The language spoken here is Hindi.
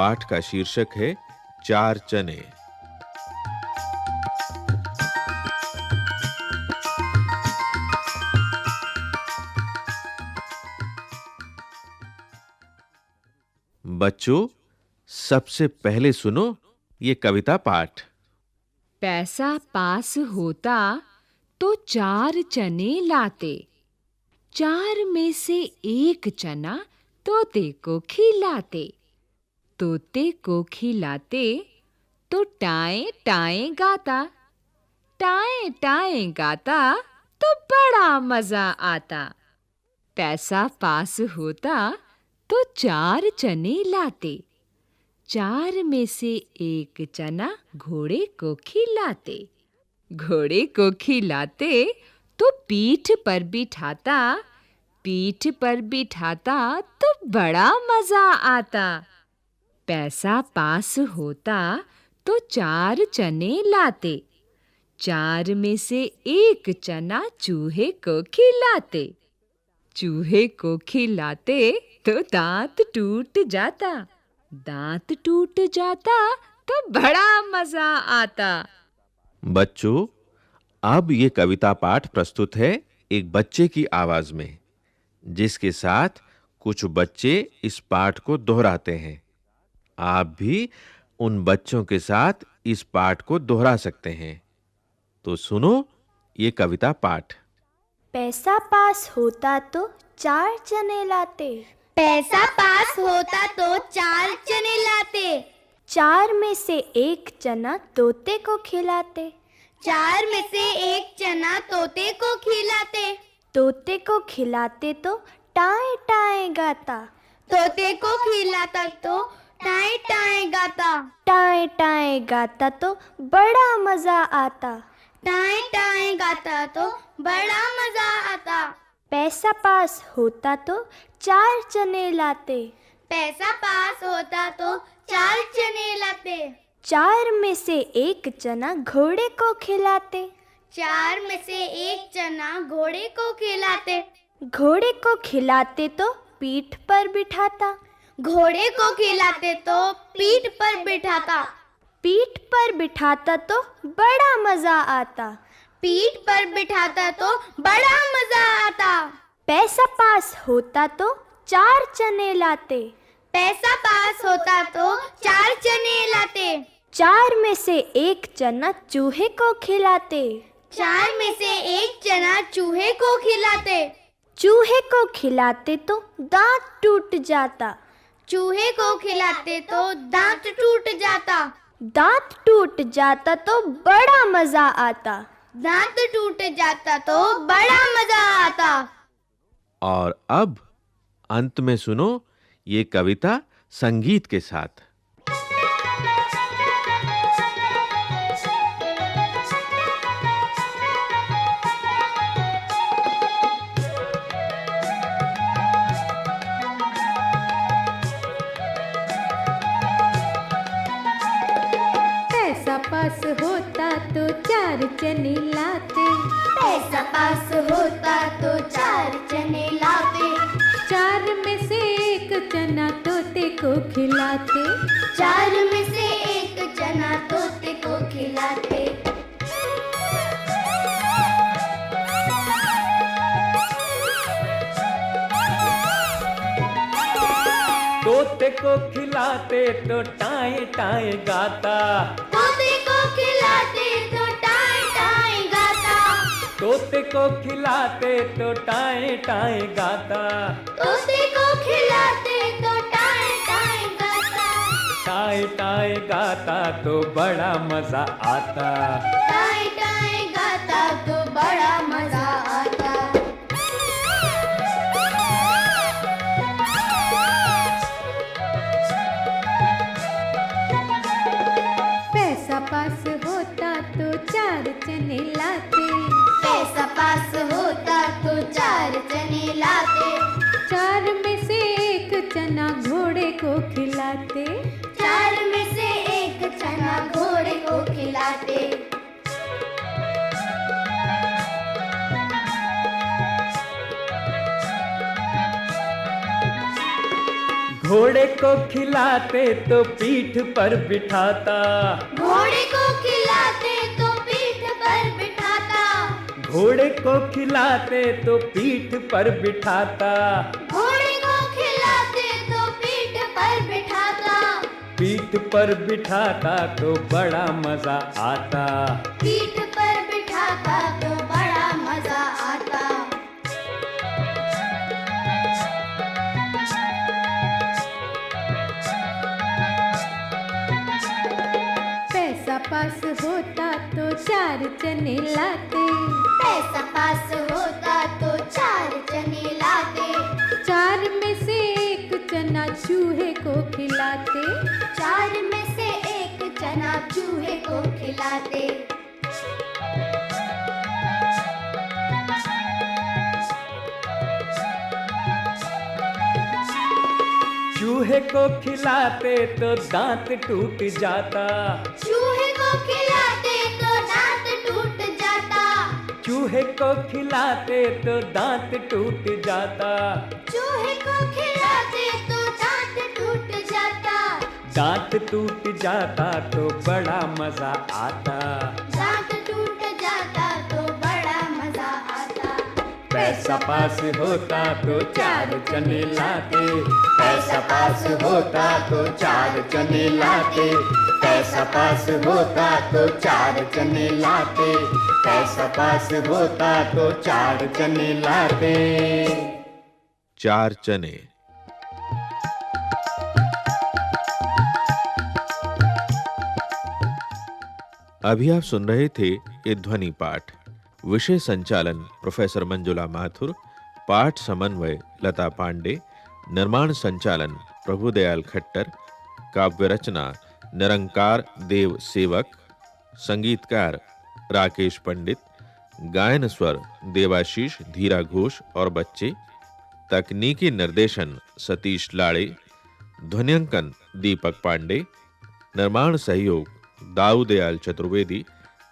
पाठ का शीर्षक है, चार चने। बच्चों, सबसे पहले सुनो ये कविता पाठ। पैसा पास होता तो चार चने लाते। चार में से एक चना तोते को खिलाते। तोते को खिलाते तो टाए टाए गाता। टाए टाए गाता तो बड़ा मज़ा आता। पैसा पास होता तो चार चने लाते। चार में से एक चना घोड़े को खिलाते। घोड़े को खिलाते तो पीठ पर बिठाता। पीठ पर बिठाता तो बड़ा मज़ा आता। पैसा पास होता तो चार चने लाते। चार में से एक चना चूहे को खिलाते। चूहे को खिलाते तो दांत टूट जाता। दांत टूट जाता तो बड़ा मज़ा आता। बच्चों, अब ये कविता पाठ प्रस्तुत है एक बच्चे की आवाज़ में, जिसके साथ कुछ बच्चे इस पाठ को दोहराते हैं। आप भी उन बच्चों के साथ इस पाठ को दोहरा सकते हैं। तो सुनो ये कविता पाठ। पैसा पास होता तो चार चने लाते। पैसा पास होता तो चार चने लाते। चार में से एक चना तोते को खिलाते। चार में से एक चना तोते को खिलाते। तोते को खिलाते तो टाए टाए गाता। तोते को खिलाता तो टाए टाए गाता। टाए टाए गाता तो बड़ा मज़ा आता। टाए टाए गाता तो बड़ा मज़ा आता। पैसा पास होता तो चार चने लाते। पैसा पास होता तो चार चने लाते। चार में से एक चना घोड़े को खिलाते। चार में से एक चना घोड़े को खिलाते। घोड़े को खिलाते तो पीठ पर बिठाता। घोड़े को खिलाते तो पीठ पर बिठाता। पीठ पर बिठाता तो बड़ा मज़ा आता। पीठ पर बिठाता तो बड़ा मज़ा आता। पैसा पास होता तो चार चने लाते। पैसा पास होता तो चार चने लाते। चार में से एक चना चूहे को खिलाते। चार में से एक चना चूहे को खिलाते। चूहे को खिलाते तो दांत टूट जाता। चूहे को खिलाते तो दांत टूट जाता। दांत टूट जाता तो बड़ा मज़ा आता। दांत टूट जाता तो बड़ा मज़ा आता। और अब अंत में सुनो ये कविता संगीत के साथ। पैसा पास होता तो चार चने लाते। पैसा पास होता तो चार चने लाते। चार में से एक चना तोते को खिलाते। चार में से एक चना तोते को खिलाते। तोते को खिलाते तो टाए टाए गाता। खिलाते तो टाए टाए गाता। तोते को खिलाते तो टाए टाए गाता। तोते को खिलाते तो टाए टाए गाता। टाए टाए गाता तो बड़ा मज़ा आता। चार में से एक चना घोड़े को खिलाते। चार में से एक चना घोड़े को खिलाते। घोड़े को खिलाते तो पीठ पर बिठाता। घोड़े को खिलाते घोड़े को खिलाते तो पीठ पर बिठाता। घोड़े को खिलाते तो पीठ पर बिठाता। पीठ पर बिठाता तो बड़ा मज़ा आता। पीठ पर बिठाता तो बड़ा मज़ा आता। पैसा पास होता चार चने लाते। पैसा पास होता तो चार चने लाते। चार में से एक चना चूहे को खिलाते। चार में से एक चना चूहे को खिलाते। चूहे को खिलाते तो दांत टूट जाता। चूहे को खिलाते चूहे को खिलाते तो दांत टूट जाता। चूहे को खिलाते तो दांत टूट जाता। दांत टूट जाता तो बड़ा मज़ा आता। पैसा पास होता तो चार चने लाते। पैसा पास होता तो चार चने लाते। पैसा पास होता तो चार चने लाते। पैसा पास होता तो चार चने लाते। चार चने। अभी आप सुन रहे थे ये ध्वनि पाठ। विषय संचालन प्रोफेसर मंजुला माथुर, पाठ समन्वय लता पांडे, निर्माण संचालन प्रभुदयाल खट्टर, काव्य रचना निरंकार देव सेवक, संगीतकार राकेश पंडित, गायन स्वर देवाशीष, धीरा घोष और बच्चे, तकनीकी निर्देशन सतीश लाड़े, ध्वनियांकन दीपक पांडे, निर्माण सहयोग दाऊदयाल चतुर्वेदी